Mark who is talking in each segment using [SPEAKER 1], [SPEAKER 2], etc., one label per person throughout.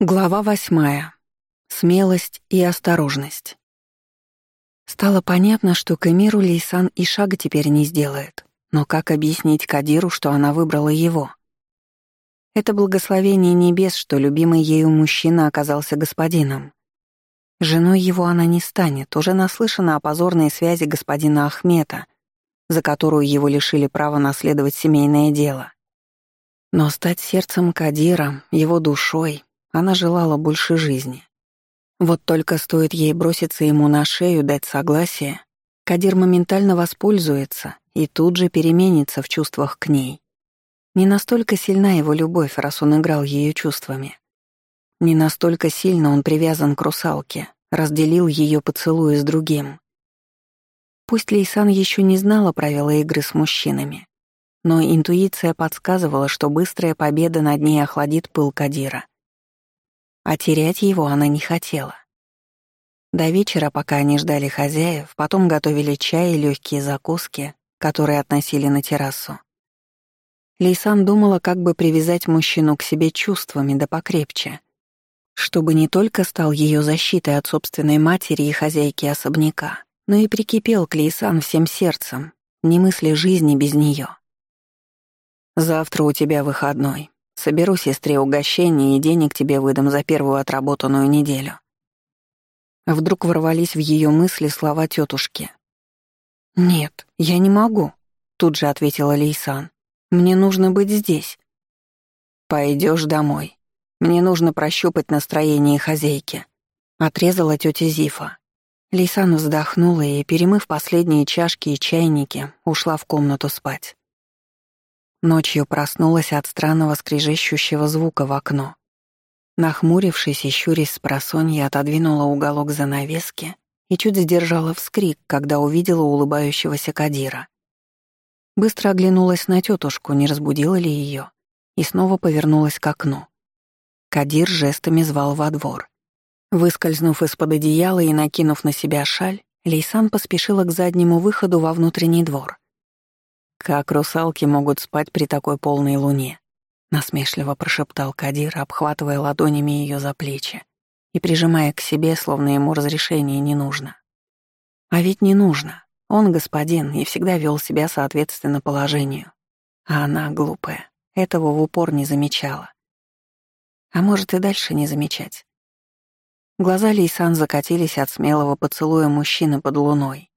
[SPEAKER 1] Глава восьмая. Смелость и осторожность. Стало понятно, что к Эмиру Лейсан и шага теперь не сделает. Но как объяснить Кадиру, что она выбрала его? Это благословение небес, что любимый ею мужчина оказался господином. Женой его она не станет, уже наслышана о позорной связи господина Ахмета, за которую его лишили права наследовать семейное дело. Но стать сердцем Кадира, его душой, она желала больше жизни. Вот только стоит ей броситься ему на шею, дать согласие, Кадир моментально воспользуется и тут же переменится в чувствах к ней. Не настолько сильна его любовь, раз он играл ее чувствами. Не настолько сильно он привязан к русалке, разделил ее поцелуи с другим. Пусть Лейсан еще не знала правила игры с мужчинами, но интуиция подсказывала, что быстрая победа над ней охладит пыл Кадира а терять его она не хотела. До вечера, пока они ждали хозяев, потом готовили чай и легкие закуски, которые относили на террасу. Лейсан думала, как бы привязать мужчину к себе чувствами да покрепче, чтобы не только стал ее защитой от собственной матери и хозяйки особняка, но и прикипел к Лейсан всем сердцем, не мысли жизни без нее. «Завтра у тебя выходной. Соберу сестре угощение и денег тебе выдам за первую отработанную неделю». Вдруг ворвались в ее мысли слова тетушки. «Нет, я не могу», — тут же ответила Лейсан. «Мне нужно быть здесь». Пойдешь домой. Мне нужно прощупать настроение хозяйки», — отрезала тетя Зифа. Лейсан вздохнула и, перемыв последние чашки и чайники, ушла в комнату спать. Ночью проснулась от странного скрежещущего звука в окно. Нахмурившись и щурясь с просонья, отодвинула уголок занавески и чуть сдержала вскрик, когда увидела улыбающегося Кадира. Быстро оглянулась на тетушку, не разбудила ли ее, и снова повернулась к окну. Кадир жестами звал во двор. Выскользнув из-под одеяла и накинув на себя шаль, Лейсан поспешила к заднему выходу во внутренний двор. «Как русалки могут спать при такой полной луне?» — насмешливо прошептал Кадир, обхватывая ладонями ее за плечи и прижимая к себе, словно ему разрешения не нужно. А ведь не нужно. Он господин и всегда вел себя соответственно положению. А она, глупая, этого в упор не замечала. А может и дальше не замечать. Глаза Лейсан закатились от смелого поцелуя мужчины под луной.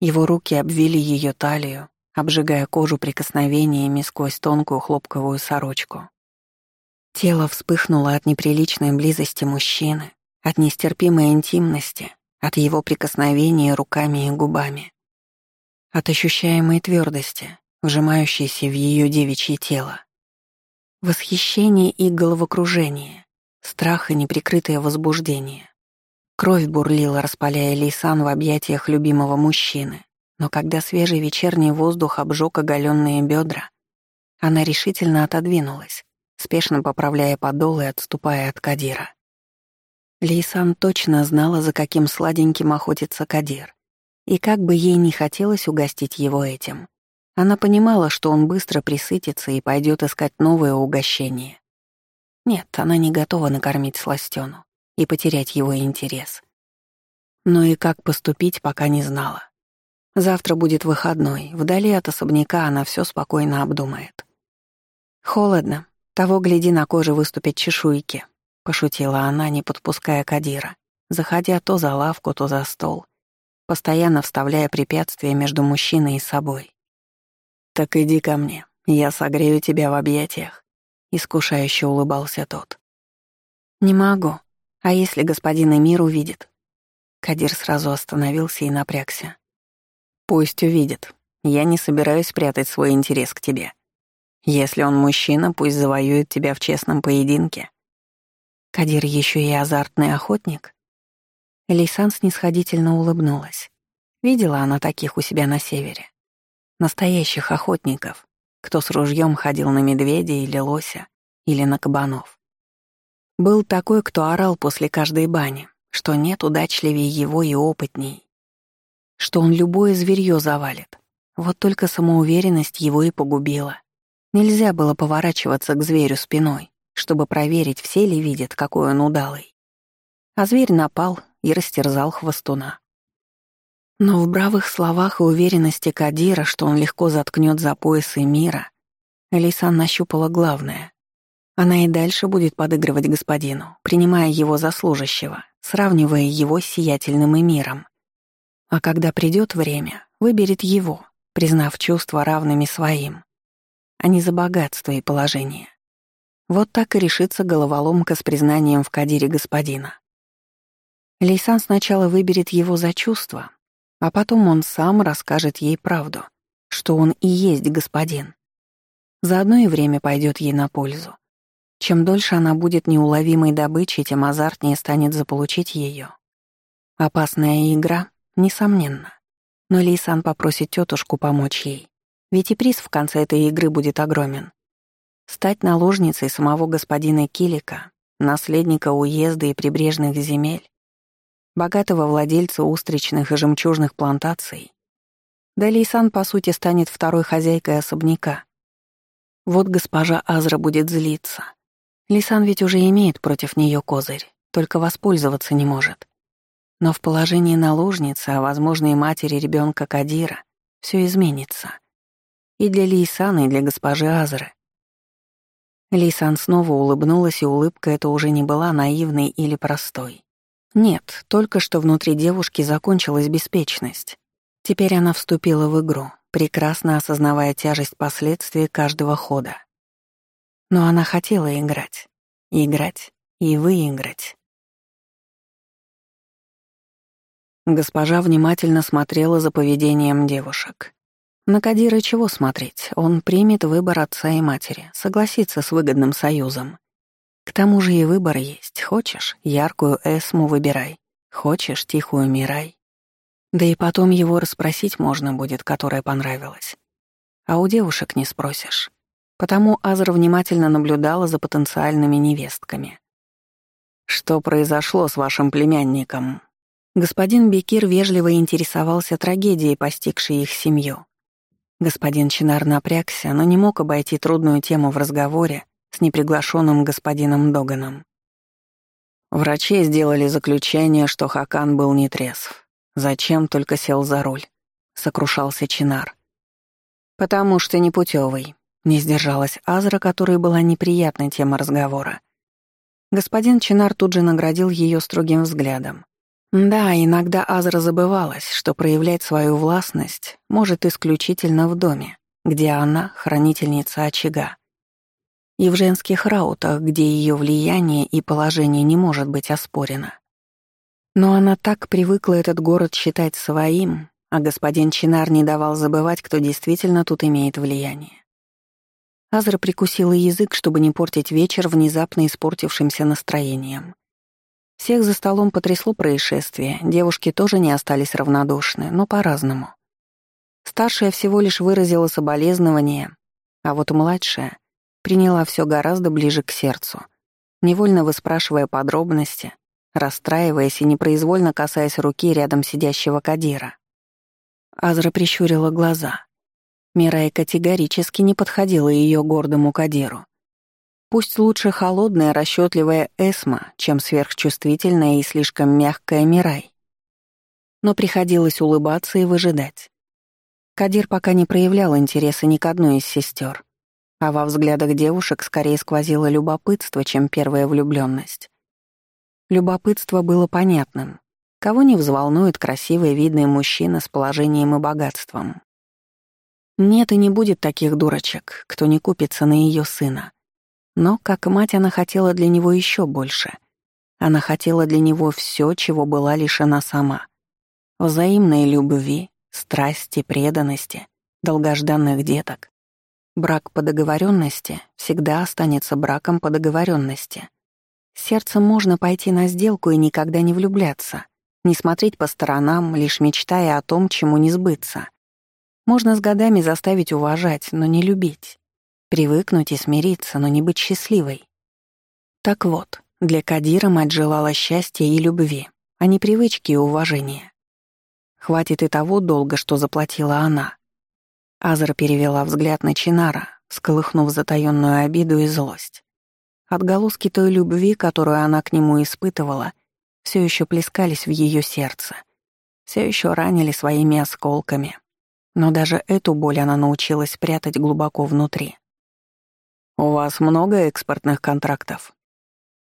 [SPEAKER 1] Его руки обвили ее талию, обжигая кожу прикосновениями сквозь тонкую хлопковую сорочку. Тело вспыхнуло от неприличной близости мужчины, от нестерпимой интимности, от его прикосновения руками и губами, от ощущаемой твердости, вжимающейся в ее девичье тело. Восхищение и головокружение, страх и неприкрытое возбуждение. Кровь бурлила, распаляя Лейсан в объятиях любимого мужчины, но когда свежий вечерний воздух обжег оголенные бедра, она решительно отодвинулась, спешно поправляя подол и отступая от Кадира. Лейсан точно знала, за каким сладеньким охотится Кадир, и как бы ей не хотелось угостить его этим. Она понимала, что он быстро присытится и пойдет искать новое угощение. Нет, она не готова накормить сластену и потерять его интерес. Но и как поступить, пока не знала. Завтра будет выходной, вдали от особняка она все спокойно обдумает. «Холодно, того гляди на коже выступят чешуйки», — пошутила она, не подпуская Кадира, заходя то за лавку, то за стол, постоянно вставляя препятствия между мужчиной и собой. «Так иди ко мне, я согрею тебя в объятиях», — искушающе улыбался тот. «Не могу. А если господин Эмир увидит?» Кадир сразу остановился и напрягся. Пусть увидит. Я не собираюсь прятать свой интерес к тебе. Если он мужчина, пусть завоюет тебя в честном поединке. Кадир еще и азартный охотник. Лейсан снисходительно улыбнулась. Видела она таких у себя на севере. Настоящих охотников, кто с ружьем ходил на медведя или лося, или на кабанов. Был такой, кто орал после каждой бани, что нет удачливее его и опытней, что он любое зверье завалит. Вот только самоуверенность его и погубила. Нельзя было поворачиваться к зверю спиной, чтобы проверить, все ли видят, какой он удалый. А зверь напал и растерзал хвостуна. Но в бравых словах и уверенности Кадира, что он легко заткнет за поясы мира, Лейсан нащупала главное. Она и дальше будет подыгрывать господину, принимая его за служащего, сравнивая его с сиятельным эмиром. А когда придет время, выберет его, признав чувства равными своим, а не за богатство и положение. Вот так и решится головоломка с признанием в Кадире господина. Лейсан сначала выберет его за чувства, а потом он сам расскажет ей правду, что он и есть господин. Заодно и время пойдет ей на пользу. Чем дольше она будет неуловимой добычей, тем азартнее станет заполучить ее. Опасная игра, несомненно. Но Лейсан попросит тетушку помочь ей, ведь и приз в конце этой игры будет огромен. Стать наложницей самого господина Килика, наследника уезда и прибрежных земель, богатого владельца устричных и жемчужных плантаций. Да Лейсан, по сути, станет второй хозяйкой особняка. Вот госпожа Азра будет злиться. Лисан ведь уже имеет против нее козырь, только воспользоваться не может. Но в положении наложницы, а возможно и матери ребенка Кадира, все изменится. И для Лисана, и для госпожи Азры. Лисан снова улыбнулась, и улыбка эта уже не была наивной или простой. Нет, только что внутри девушки закончилась беспечность. Теперь она вступила в игру, прекрасно осознавая тяжесть последствий каждого хода. Но она хотела играть, играть и выиграть. Госпожа внимательно смотрела за поведением девушек. На Кадира чего смотреть? Он примет выбор отца и матери, согласится с выгодным союзом. К тому же и выбор есть. Хочешь, яркую эсму выбирай. Хочешь, тихую мирай. Да и потом его расспросить можно будет, которая понравилась. А у девушек не спросишь. Потому Азра внимательно наблюдала за потенциальными невестками. «Что произошло с вашим племянником?» Господин Бекир вежливо интересовался трагедией, постигшей их семью. Господин Чинар напрягся, но не мог обойти трудную тему в разговоре с неприглашенным господином Доганом. Врачи сделали заключение, что Хакан был нетрезв. Зачем только сел за руль? Сокрушался Чинар. Потому что непутевый. Не сдержалась Азра, которой была неприятной тема разговора. Господин Чинар тут же наградил ее строгим взглядом. Да, иногда Азра забывалась, что проявлять свою властность может исключительно в доме, где она — хранительница очага и в женских раутах, где ее влияние и положение не может быть оспорено. Но она так привыкла этот город считать своим, а господин Чинар не давал забывать, кто действительно тут имеет влияние. Азра прикусила язык, чтобы не портить вечер внезапно испортившимся настроением. Всех за столом потрясло происшествие, девушки тоже не остались равнодушны, но по-разному. Старшая всего лишь выразила соболезнование, а вот младшая приняла все гораздо ближе к сердцу, невольно выспрашивая подробности, расстраиваясь и непроизвольно касаясь руки рядом сидящего Кадира. Азра прищурила глаза. Мирай категорически не подходила ее гордому Кадиру. Пусть лучше холодная, расчетливая Эсма, чем сверхчувствительная и слишком мягкая Мирай. Но приходилось улыбаться и выжидать. Кадир пока не проявлял интереса ни к одной из сестер, а во взглядах девушек скорее сквозило любопытство, чем первая влюбленность. Любопытство было понятным. Кого не взволнует красивый видный мужчина с положением и богатством? Нет и не будет таких дурочек, кто не купится на ее сына. Но, как мать, она хотела для него еще больше. Она хотела для него все, чего была лишена сама. Взаимной любви, страсти, преданности, долгожданных деток. Брак по договоренности всегда останется браком по договоренности. Сердцем можно пойти на сделку и никогда не влюбляться, не смотреть по сторонам, лишь мечтая о том, чему не сбыться. Можно с годами заставить уважать, но не любить. Привыкнуть и смириться, но не быть счастливой. Так вот, для Кадира мать желала счастья и любви, а не привычки и уважения. Хватит и того долга, что заплатила она. Азра перевела взгляд на Чинара, сколыхнув затаённую обиду и злость. Отголоски той любви, которую она к нему испытывала, все еще плескались в ее сердце, все еще ранили своими осколками. Но даже эту боль она научилась прятать глубоко внутри. «У вас много экспортных контрактов?»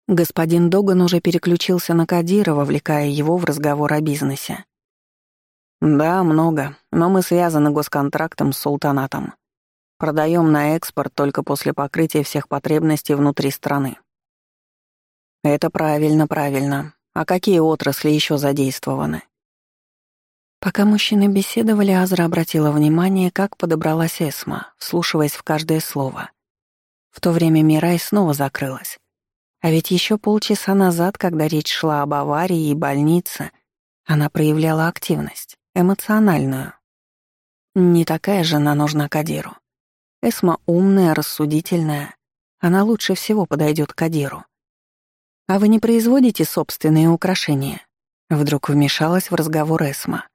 [SPEAKER 1] Господин Доган уже переключился на Кадира, вовлекая его в разговор о бизнесе. «Да, много, но мы связаны госконтрактом с султанатом. Продаем на экспорт только после покрытия всех потребностей внутри страны». «Это правильно, правильно. А какие отрасли еще задействованы?» Пока мужчины беседовали, Азра обратила внимание, как подобралась Эсма, вслушиваясь в каждое слово. В то время Мирай снова закрылась. А ведь еще полчаса назад, когда речь шла об аварии и больнице, она проявляла активность, эмоциональную. Не такая жена нужна Кадиру. Эсма умная, рассудительная. Она лучше всего подойдет Кадиру. «А вы не производите собственные украшения?» Вдруг вмешалась в разговор Эсма.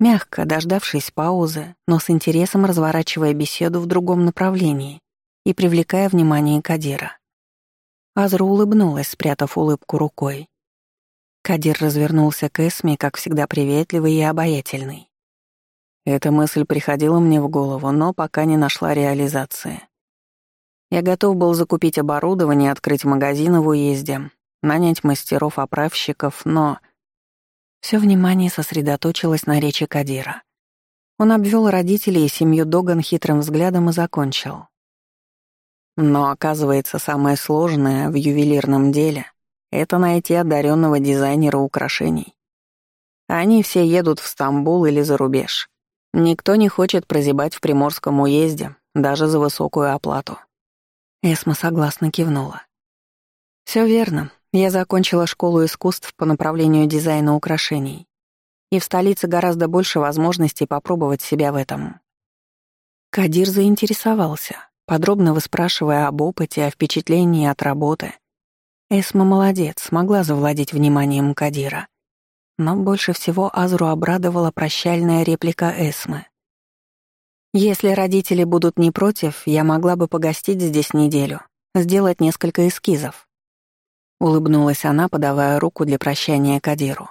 [SPEAKER 1] Мягко, дождавшись паузы, но с интересом разворачивая беседу в другом направлении и привлекая внимание Кадира. Азра улыбнулась, спрятав улыбку рукой. Кадир развернулся к Эсме, как всегда приветливый и обаятельный. Эта мысль приходила мне в голову, но пока не нашла реализации. Я готов был закупить оборудование, открыть магазины в уезде, нанять мастеров-оправщиков, но все внимание сосредоточилось на речи Кадира. Он обвел родителей и семью Доган хитрым взглядом и закончил. Но оказывается, самое сложное в ювелирном деле — это найти одаренного дизайнера украшений. Они все едут в Стамбул или за рубеж. Никто не хочет прозябать в Приморском уезде, даже за высокую оплату. Эсма согласно кивнула. Все верно. Я закончила школу искусств по направлению дизайна украшений. И в столице гораздо больше возможностей попробовать себя в этом. Кадир заинтересовался, подробно выспрашивая об опыте, о впечатлении от работы. Эсма молодец, смогла завладеть вниманием Кадира. Но больше всего Азру обрадовала прощальная реплика Эсмы. «Если родители будут не против, я могла бы погостить здесь неделю, сделать несколько эскизов. Улыбнулась она, подавая руку для прощания Кадиру.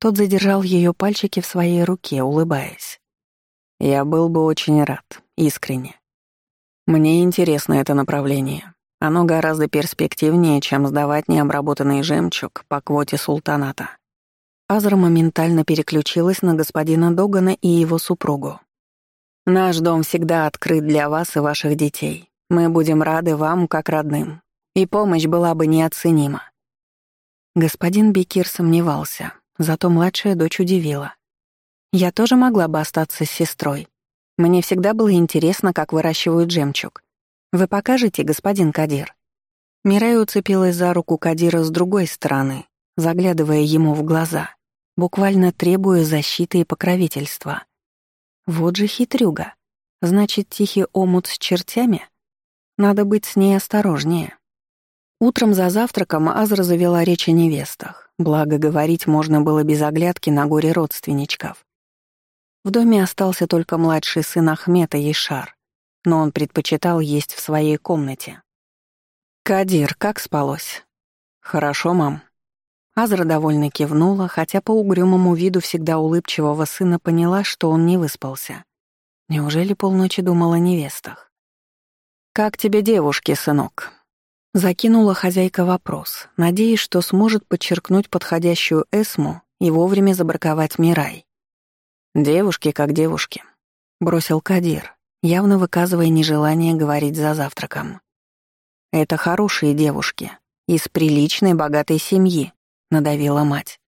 [SPEAKER 1] Тот задержал ее пальчики в своей руке, улыбаясь. «Я был бы очень рад, искренне. Мне интересно это направление. Оно гораздо перспективнее, чем сдавать необработанный жемчуг по квоте султаната». Азра моментально переключилась на господина Догана и его супругу. «Наш дом всегда открыт для вас и ваших детей. Мы будем рады вам, как родным и помощь была бы неоценима. Господин Бекир сомневался, зато младшая дочь удивила. Я тоже могла бы остаться с сестрой. Мне всегда было интересно, как выращивают жемчуг. Вы покажете, господин Кадир? Мирай уцепилась за руку Кадира с другой стороны, заглядывая ему в глаза, буквально требуя защиты и покровительства. Вот же хитрюга. Значит, тихий омут с чертями? Надо быть с ней осторожнее. Утром за завтраком Азра завела речь о невестах, благо говорить можно было без оглядки на горе родственничков. В доме остался только младший сын Ахмета Ешар, но он предпочитал есть в своей комнате. «Кадир, как спалось?» «Хорошо, мам». Азра довольно кивнула, хотя по угрюмому виду всегда улыбчивого сына поняла, что он не выспался. Неужели полночи думала о невестах? «Как тебе девушки, сынок?» Закинула хозяйка вопрос, надеясь, что сможет подчеркнуть подходящую эсму и вовремя забраковать Мирай. «Девушки как девушки», — бросил Кадир, явно выказывая нежелание говорить за завтраком. «Это хорошие девушки, из приличной богатой семьи», — надавила мать.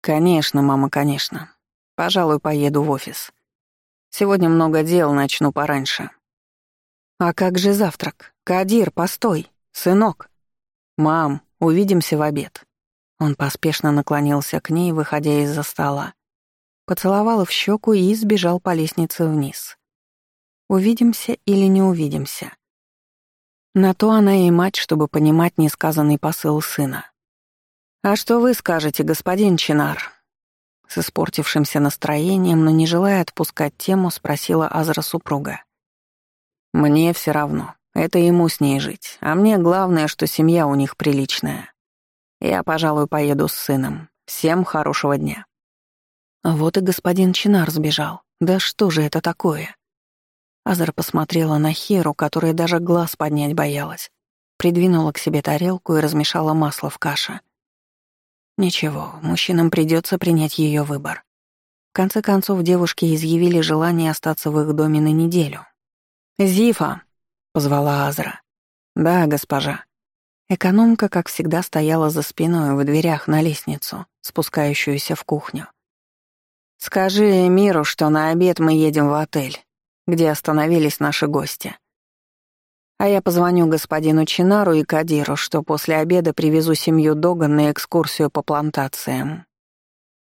[SPEAKER 1] «Конечно, мама, конечно. Пожалуй, поеду в офис. Сегодня много дел, начну пораньше». «А как же завтрак? Кадир, постой!» «Сынок!» «Мам, увидимся в обед». Он поспешно наклонился к ней, выходя из-за стола. Поцеловал в щеку и сбежал по лестнице вниз. «Увидимся или не увидимся?» На то она и мать, чтобы понимать несказанный посыл сына. «А что вы скажете, господин Чинар?» С испортившимся настроением, но не желая отпускать тему, спросила Азра супруга. «Мне все равно. Это ему с ней жить, а мне главное, что семья у них приличная. Я, пожалуй, поеду с сыном. Всем хорошего дня». Вот и господин Чинар сбежал. Да что же это такое? Азар посмотрела на Херу, которая даже глаз поднять боялась. Придвинула к себе тарелку и размешала масло в каше. Ничего, мужчинам придется принять ее выбор. В конце концов, девушки изъявили желание остаться в их доме на неделю. «Зифа!» — позвала Азра. «Да, госпожа». Экономка, как всегда, стояла за спиной в дверях на лестницу, спускающуюся в кухню. «Скажи Миру, что на обед мы едем в отель, где остановились наши гости. А я позвоню господину Чинару и Кадиру, что после обеда привезу семью Доган на экскурсию по плантациям.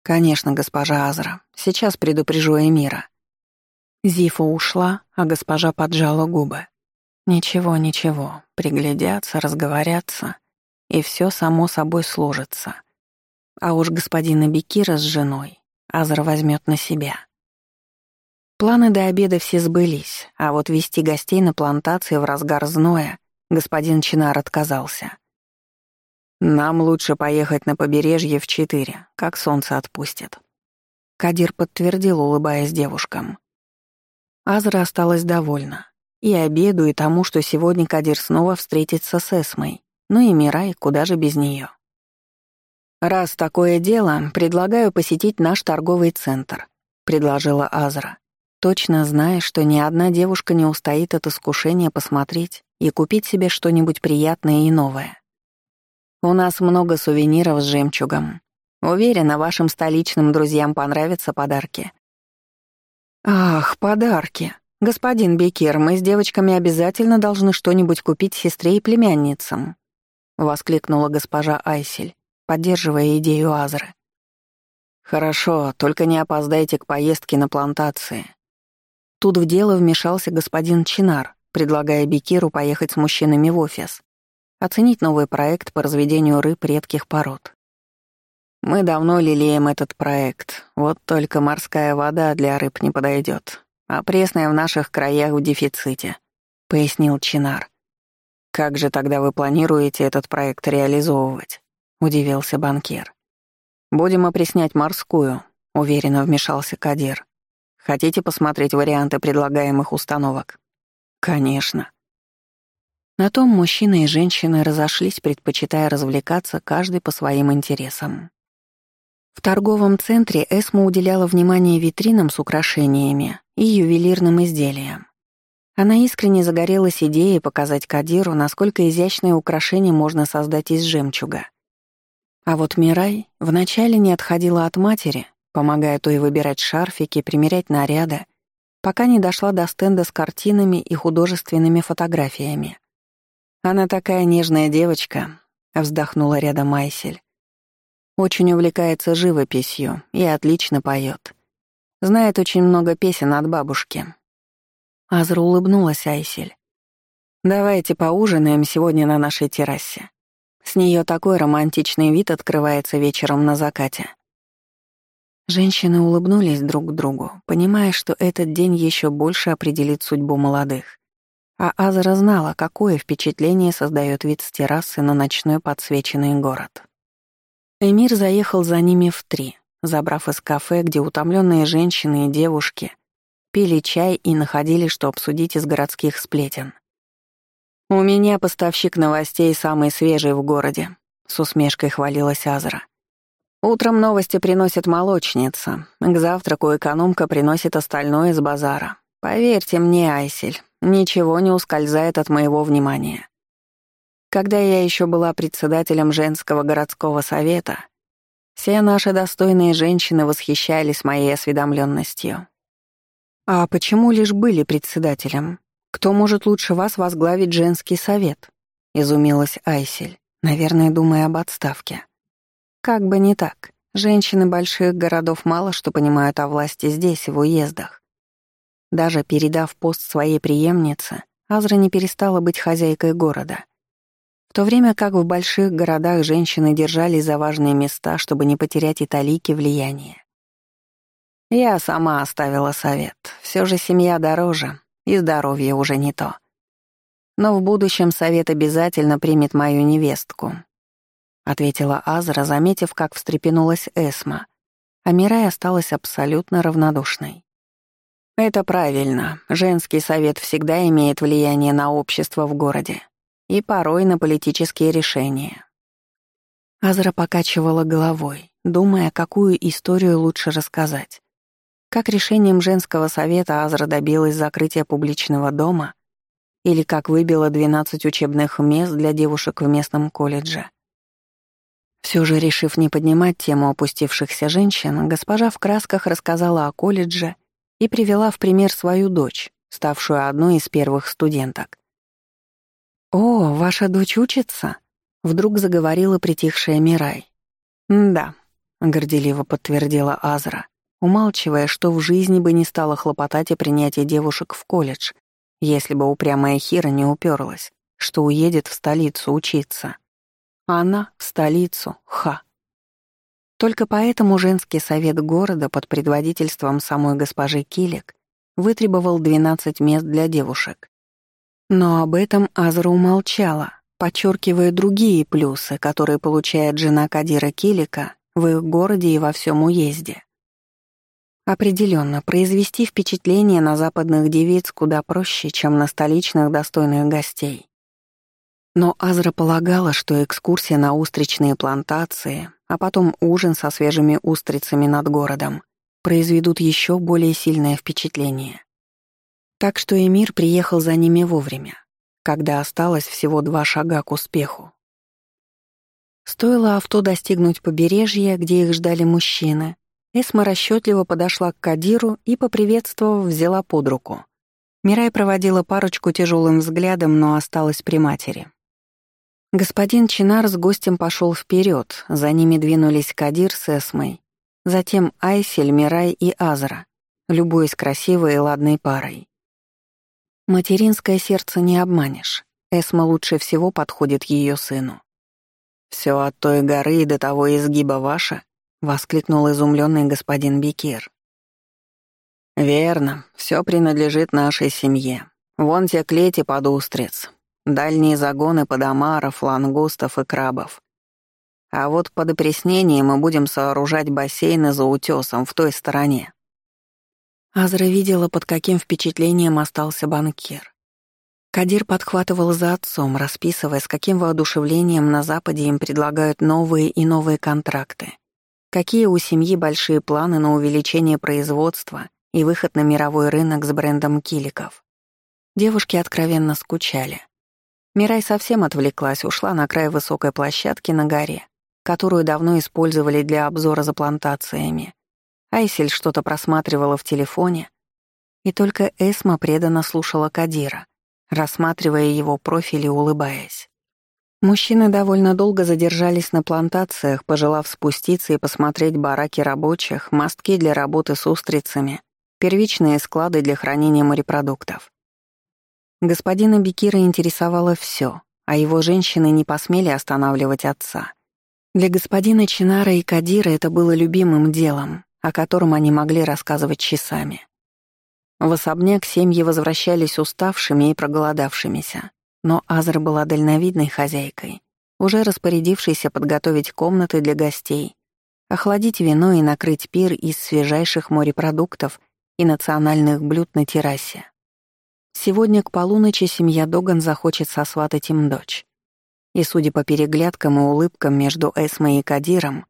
[SPEAKER 1] Конечно, госпожа Азра. Сейчас предупрежу Эмира. Зифа ушла, а госпожа поджала губы. Ничего, ничего. Приглядятся, разговорятся, и все само собой сложится. А уж господина Бекира с женой Азра возьмет на себя. Планы до обеда все сбылись, а вот вести гостей на плантации в разгар зноя господин Чинар отказался. «Нам лучше поехать на побережье в четыре, как солнце отпустит». Кадир подтвердил, улыбаясь девушкам. Азра осталась довольна. И обеду, и тому, что сегодня Кадир снова встретится с Эсмой. Ну и Мирай, куда же без нее. «Раз такое дело, предлагаю посетить наш торговый центр», — предложила Азра точно зная, что ни одна девушка не устоит от искушения посмотреть и купить себе что-нибудь приятное и новое. У нас много сувениров с жемчугом. Уверена, вашим столичным друзьям понравятся подарки. Ах, подарки. Господин Бекер, мы с девочками обязательно должны что-нибудь купить сестре и племянницам, воскликнула госпожа Айсель, поддерживая идею Азры. Хорошо, только не опоздайте к поездке на плантации. Тут в дело вмешался господин Чинар, предлагая Бекиру поехать с мужчинами в офис, оценить новый проект по разведению рыб редких пород. Мы давно лелеем этот проект, вот только морская вода для рыб не подойдет, а пресная в наших краях в дефиците, пояснил Чинар. Как же тогда вы планируете этот проект реализовывать? Удивился банкир. Будем опреснять морскую, уверенно вмешался Кадир. Хотите посмотреть варианты предлагаемых установок? Конечно. На том мужчины и женщины разошлись, предпочитая развлекаться каждый по своим интересам. В торговом центре Эсма уделяла внимание витринам с украшениями и ювелирным изделиям. Она искренне загорелась идеей показать Кадиру, насколько изящное украшение можно создать из жемчуга. А вот Мирай вначале не отходила от матери, помогая той выбирать шарфики, примерять наряды, пока не дошла до стенда с картинами и художественными фотографиями. «Она такая нежная девочка», — вздохнула рядом Айсель. «Очень увлекается живописью и отлично поет. Знает очень много песен от бабушки». Азра улыбнулась Айсель. «Давайте поужинаем сегодня на нашей террасе. С нее такой романтичный вид открывается вечером на закате». Женщины улыбнулись друг другу, понимая, что этот день еще больше определит судьбу молодых. А Азра знала, какое впечатление создает вид с террасы на ночной подсвеченный город. Эмир заехал за ними в три, забрав из кафе, где утомленные женщины и девушки пили чай и находили, что обсудить из городских сплетен. «У меня поставщик новостей самый свежий в городе», — с усмешкой хвалилась Азра. Утром новости приносит молочница. К завтраку экономка приносит остальное из базара. Поверьте мне, Айсель, ничего не ускользает от моего внимания. Когда я еще была председателем женского городского совета, все наши достойные женщины восхищались моей осведомленностью. А почему лишь были председателем? Кто может лучше вас возглавить женский совет? Изумилась Айсель, наверное, думая об отставке. Как бы не так. Женщины больших городов мало что понимают о власти здесь, в уездах. Даже передав пост своей преемнице, Азра не перестала быть хозяйкой города. В то время как в больших городах женщины держались за важные места, чтобы не потерять и талики влияния. Я сама оставила совет. Все же семья дороже, и здоровье уже не то. Но в будущем совет обязательно примет мою невестку», — ответила Азра, заметив, как встрепенулась Эсма, а Мирай осталась абсолютно равнодушной. «Это правильно. Женский совет всегда имеет влияние на общество в городе и порой на политические решения». Азра покачивала головой, думая, какую историю лучше рассказать. Как решением женского совета Азра добилась закрытия публичного дома или как выбила 12 учебных мест для девушек в местном колледже. Все же, решив не поднимать тему опустившихся женщин, госпожа в красках рассказала о колледже и привела в пример свою дочь, ставшую одной из первых студенток. «О, ваша дочь учится?» — вдруг заговорила притихшая Мирай. «Да», — горделиво подтвердила Азра, умалчивая, что в жизни бы не стала хлопотать о принятии девушек в колледж, если бы упрямая Хира не уперлась, что уедет в столицу учиться. Она в столицу, ха. Только поэтому женский совет города под предводительством самой госпожи Килик вытребовал 12 мест для девушек. Но об этом Азра умолчала, подчеркивая другие плюсы, которые получает жена Кадира Килика в их городе и во всем уезде. Определенно, произвести впечатление на западных девиц куда проще, чем на столичных достойных гостей. Но Азра полагала, что экскурсия на устричные плантации, а потом ужин со свежими устрицами над городом произведут еще более сильное впечатление. Так что Эмир приехал за ними вовремя, когда осталось всего два шага к успеху. Стоило авто достигнуть побережья, где их ждали мужчины, Эсма расчетливо подошла к Кадиру и, поприветствовав, взяла под руку. Мирай проводила парочку тяжелым взглядом, но осталась при матери. Господин Чинар с гостем пошел вперед, за ними двинулись Кадир с Эсмой, затем Айсель, Мирай и Азра, любуясь красивой и ладной парой. Материнское сердце не обманешь. Эсма лучше всего подходит ее сыну. Все от той горы и до того изгиба ваша, воскликнул изумленный господин Бикер. Верно, все принадлежит нашей семье. Вон те клети под устриц, дальние загоны под омаров, лангустов и крабов. А вот под опреснением мы будем сооружать бассейны за утесом в той стороне. Азра видела, под каким впечатлением остался банкир. Кадир подхватывал за отцом, расписывая, с каким воодушевлением на Западе им предлагают новые и новые контракты. Какие у семьи большие планы на увеличение производства и выход на мировой рынок с брендом киликов. Девушки откровенно скучали. Мирай совсем отвлеклась, ушла на край высокой площадки на горе, которую давно использовали для обзора за плантациями. Айсель что-то просматривала в телефоне, и только Эсма преданно слушала Кадира, рассматривая его профиль и улыбаясь. Мужчины довольно долго задержались на плантациях, пожелав спуститься и посмотреть бараки рабочих, мостки для работы с устрицами, первичные склады для хранения морепродуктов. Господина Бекира интересовало все, а его женщины не посмели останавливать отца. Для господина Чинара и Кадира это было любимым делом, о котором они могли рассказывать часами. В особняк семьи возвращались уставшими и проголодавшимися. Но Азра была дальновидной хозяйкой, уже распорядившейся подготовить комнаты для гостей, охладить вино и накрыть пир из свежайших морепродуктов и национальных блюд на террасе. Сегодня к полуночи семья Доган захочет сосватать им дочь. И, судя по переглядкам и улыбкам между Эсмой и Кадиром,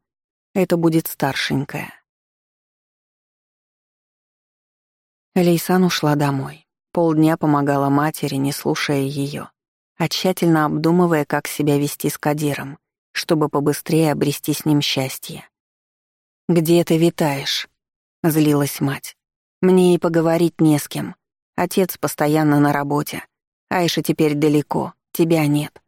[SPEAKER 1] это будет старшенькая. Лейсан ушла домой. Полдня помогала матери, не слушая ее а тщательно обдумывая, как себя вести с Кадиром, чтобы побыстрее обрести с ним счастье. «Где ты витаешь?» — злилась мать. «Мне и поговорить не с кем. Отец постоянно на работе. Айша теперь далеко, тебя нет.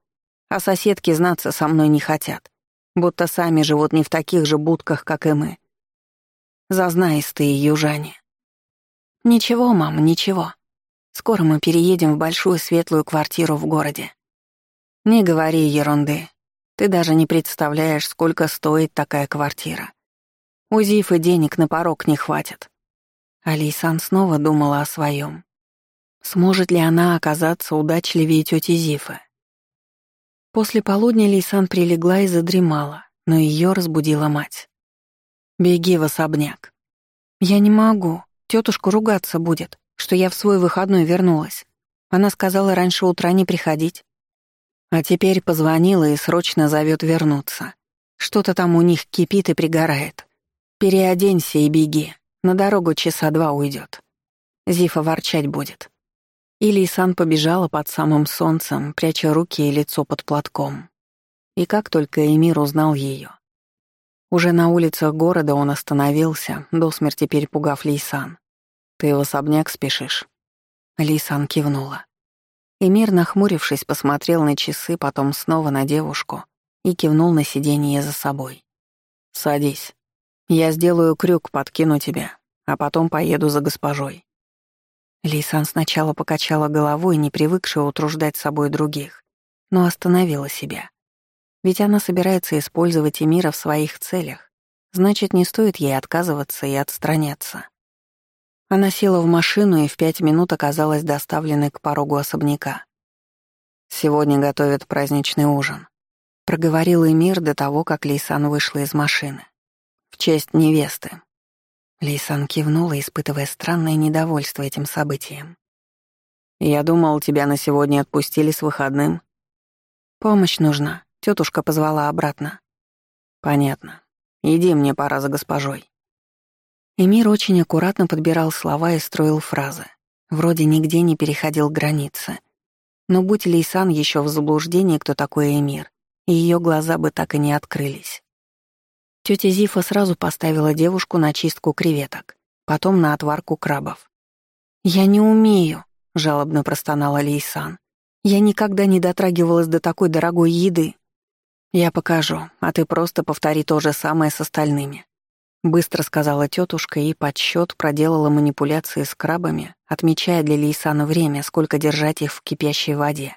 [SPEAKER 1] А соседки знаться со мной не хотят, будто сами живут не в таких же будках, как и мы. Зазнаистые южане». «Ничего, мам, ничего. Скоро мы переедем в большую светлую квартиру в городе. Не говори ерунды. Ты даже не представляешь, сколько стоит такая квартира. У Зифы денег на порог не хватит. Алисан снова думала о своем. Сможет ли она оказаться удачливее тети Зифы? После полудня Лейсан прилегла и задремала, но ее разбудила мать. «Беги в особняк». «Я не могу. Тетушка ругаться будет, что я в свой выходной вернулась. Она сказала раньше утра не приходить. А теперь позвонила и срочно зовет вернуться. Что-то там у них кипит и пригорает. Переоденься и беги. На дорогу часа два уйдет. Зифа ворчать будет. И Лейсан побежала под самым солнцем, пряча руки и лицо под платком. И как только Эмир узнал ее. Уже на улицах города он остановился, до смерти перепугав Лейсан. «Ты в особняк спешишь?» Лейсан кивнула. Эмир, нахмурившись, посмотрел на часы, потом снова на девушку и кивнул на сиденье за собой. «Садись. Я сделаю крюк, подкину тебя, а потом поеду за госпожой». Лейсан сначала покачала головой, не привыкшая утруждать собой других, но остановила себя. Ведь она собирается использовать Эмира в своих целях, значит, не стоит ей отказываться и отстраняться. Она села в машину и в пять минут оказалась доставленной к порогу особняка. «Сегодня готовят праздничный ужин», — проговорил Эмир до того, как Лейсан вышла из машины. «В честь невесты». Лейсан кивнула, испытывая странное недовольство этим событием. «Я думал, тебя на сегодня отпустили с выходным». «Помощь нужна», — тетушка позвала обратно. «Понятно. Иди, мне пора за госпожой». Эмир очень аккуратно подбирал слова и строил фразы. Вроде нигде не переходил границы. Но будь Лейсан еще в заблуждении, кто такой Эмир, и ее глаза бы так и не открылись. Тетя Зифа сразу поставила девушку на чистку креветок, потом на отварку крабов. «Я не умею», — жалобно простонала Лейсан. «Я никогда не дотрагивалась до такой дорогой еды». «Я покажу, а ты просто повтори то же самое с остальными», Быстро сказала тетушка и под счет проделала манипуляции с крабами, отмечая для Лейсана время, сколько держать их в кипящей воде.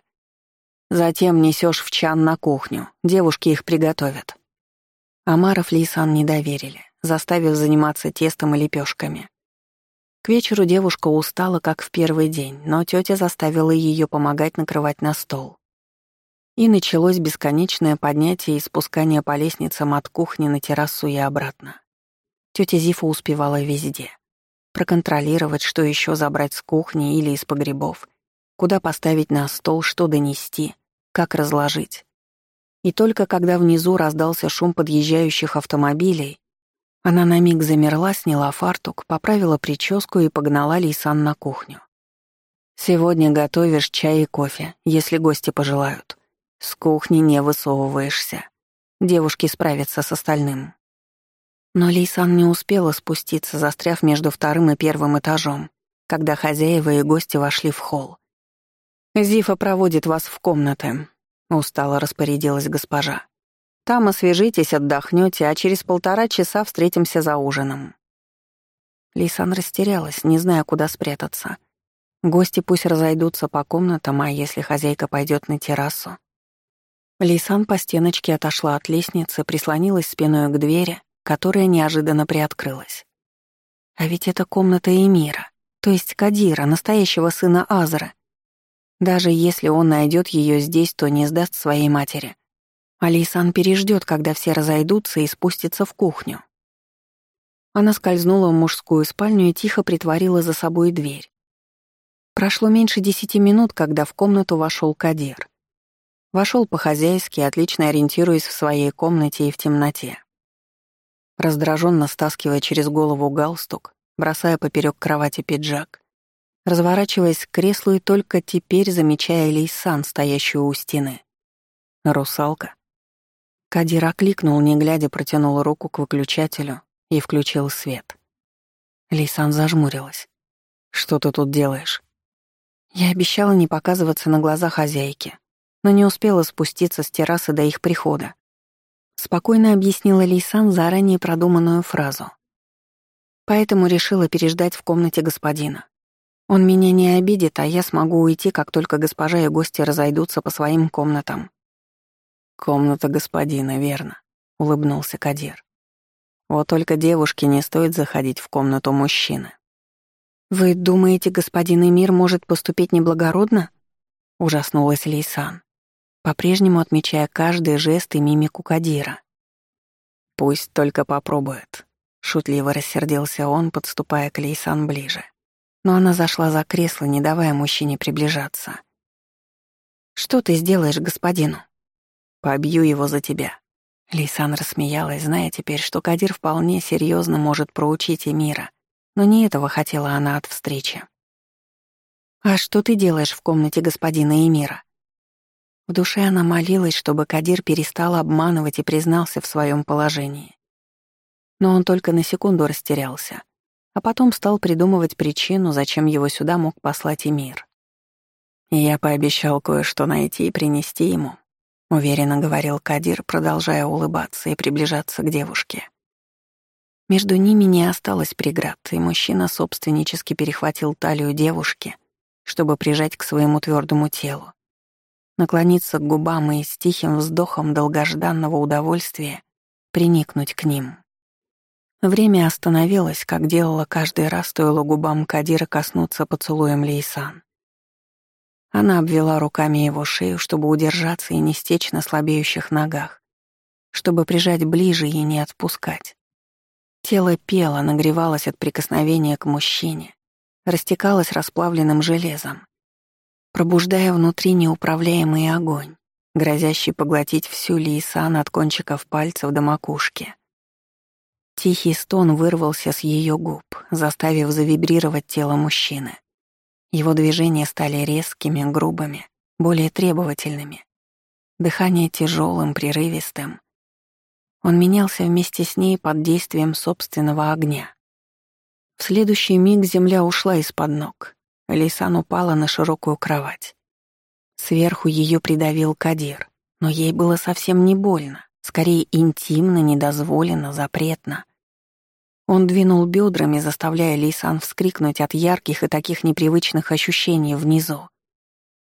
[SPEAKER 1] Затем несешь в чан на кухню, девушки их приготовят. Амаров Лейсан не доверили, заставив заниматься тестом и лепешками. К вечеру девушка устала, как в первый день, но тетя заставила ее помогать накрывать на стол. И началось бесконечное поднятие и спускание по лестницам от кухни на террасу и обратно. Тетя Зифа успевала везде. Проконтролировать, что еще забрать с кухни или из погребов, куда поставить на стол, что донести, как разложить. И только когда внизу раздался шум подъезжающих автомобилей, она на миг замерла, сняла фартук, поправила прическу и погнала Лейсан на кухню. «Сегодня готовишь чай и кофе, если гости пожелают. С кухни не высовываешься. Девушки справятся с остальным». Но Лейсан не успела спуститься, застряв между вторым и первым этажом, когда хозяева и гости вошли в холл. «Зифа проводит вас в комнаты», — устало распорядилась госпожа. «Там освежитесь, отдохнете, а через полтора часа встретимся за ужином». Лейсан растерялась, не зная, куда спрятаться. Гости пусть разойдутся по комнатам, а если хозяйка пойдет на террасу? Лейсан по стеночке отошла от лестницы, прислонилась спиной к двери которая неожиданно приоткрылась. А ведь это комната Эмира, то есть Кадира, настоящего сына Азра. Даже если он найдет ее здесь, то не сдаст своей матери. Алисан переждет, когда все разойдутся и спустится в кухню. Она скользнула в мужскую спальню и тихо притворила за собой дверь. Прошло меньше десяти минут, когда в комнату вошел Кадир. Вошел по-хозяйски, отлично ориентируясь в своей комнате и в темноте раздраженно стаскивая через голову галстук, бросая поперек кровати пиджак, разворачиваясь к креслу и только теперь замечая Лейсан, стоящую у стены. «Русалка». Кадир окликнул, не глядя, протянул руку к выключателю и включил свет. Лейсан зажмурилась. «Что ты тут делаешь?» Я обещала не показываться на глаза хозяйки, но не успела спуститься с террасы до их прихода. Спокойно объяснила Лейсан заранее продуманную фразу. Поэтому решила переждать в комнате господина. Он меня не обидит, а я смогу уйти, как только госпожа и гости разойдутся по своим комнатам. «Комната господина, верно», — улыбнулся Кадир. «Вот только девушке не стоит заходить в комнату мужчины». «Вы думаете, господин Эмир может поступить неблагородно?» — ужаснулась Лейсан, по-прежнему отмечая каждый жест и мимику Кадира. «Пусть только попробует», — шутливо рассердился он, подступая к Лейсан ближе. Но она зашла за кресло, не давая мужчине приближаться. «Что ты сделаешь господину?» «Побью его за тебя». Лейсан рассмеялась, зная теперь, что Кадир вполне серьезно может проучить Эмира, но не этого хотела она от встречи. «А что ты делаешь в комнате господина Эмира?» В душе она молилась, чтобы Кадир перестал обманывать и признался в своем положении. Но он только на секунду растерялся, а потом стал придумывать причину, зачем его сюда мог послать Эмир. «Я пообещал кое-что найти и принести ему», — уверенно говорил Кадир, продолжая улыбаться и приближаться к девушке. Между ними не осталось преград, и мужчина собственнически перехватил талию девушки, чтобы прижать к своему твердому телу, наклониться к губам и с тихим вздохом долгожданного удовольствия приникнуть к ним. Время остановилось, как делала каждый раз, стоило губам Кадира коснуться поцелуем Лейсан. Она обвела руками его шею, чтобы удержаться и не стечь на слабеющих ногах, чтобы прижать ближе и не отпускать. Тело пело, нагревалось от прикосновения к мужчине, растекалось расплавленным железом, пробуждая внутри неуправляемый огонь, грозящий поглотить всю Лейсан от кончиков пальцев до макушки. Тихий стон вырвался с ее губ, заставив завибрировать тело мужчины. Его движения стали резкими, грубыми, более требовательными. Дыхание тяжелым, прерывистым. Он менялся вместе с ней под действием собственного огня. В следующий миг земля ушла из-под ног. Лейсан упала на широкую кровать. Сверху ее придавил Кадир, но ей было совсем не больно, скорее интимно, недозволено, запретно. Он двинул бедрами, заставляя Лейсан вскрикнуть от ярких и таких непривычных ощущений внизу.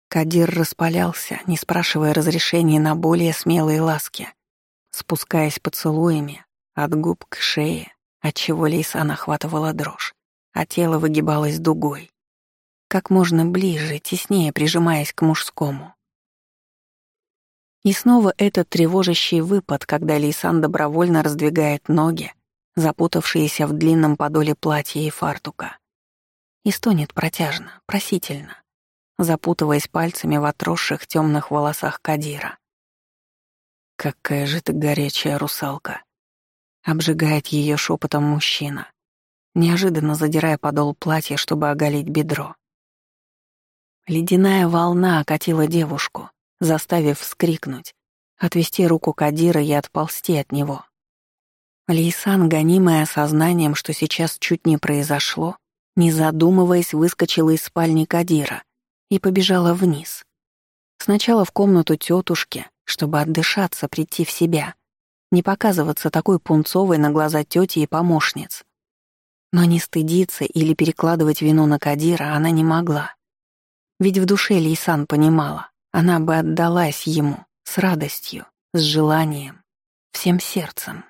[SPEAKER 1] Кадир распалялся, не спрашивая разрешения на более смелые ласки, спускаясь поцелуями от губ к шее, отчего Лейсан охватывала дрожь, а тело выгибалось дугой, как можно ближе, теснее прижимаясь к мужскому. И снова этот тревожащий выпад, когда Лейсан добровольно раздвигает ноги, запутавшиеся в длинном подоле платья и фартука. И стонет протяжно, просительно, запутываясь пальцами в отросших темных волосах Кадира. «Какая же ты горячая русалка!» Обжигает ее шепотом мужчина, неожиданно задирая подол платья, чтобы оголить бедро. Ледяная волна окатила девушку, заставив вскрикнуть, отвести руку Кадира и отползти от него. Лейсан, гонимая осознанием, что сейчас чуть не произошло, не задумываясь, выскочила из спальни Кадира и побежала вниз. Сначала в комнату тетушки, чтобы отдышаться, прийти в себя, не показываться такой пунцовой на глаза тети и помощниц. Но не стыдиться или перекладывать вину на Кадира она не могла. Ведь в душе Лейсан понимала, она бы отдалась ему с радостью, с желанием, всем сердцем.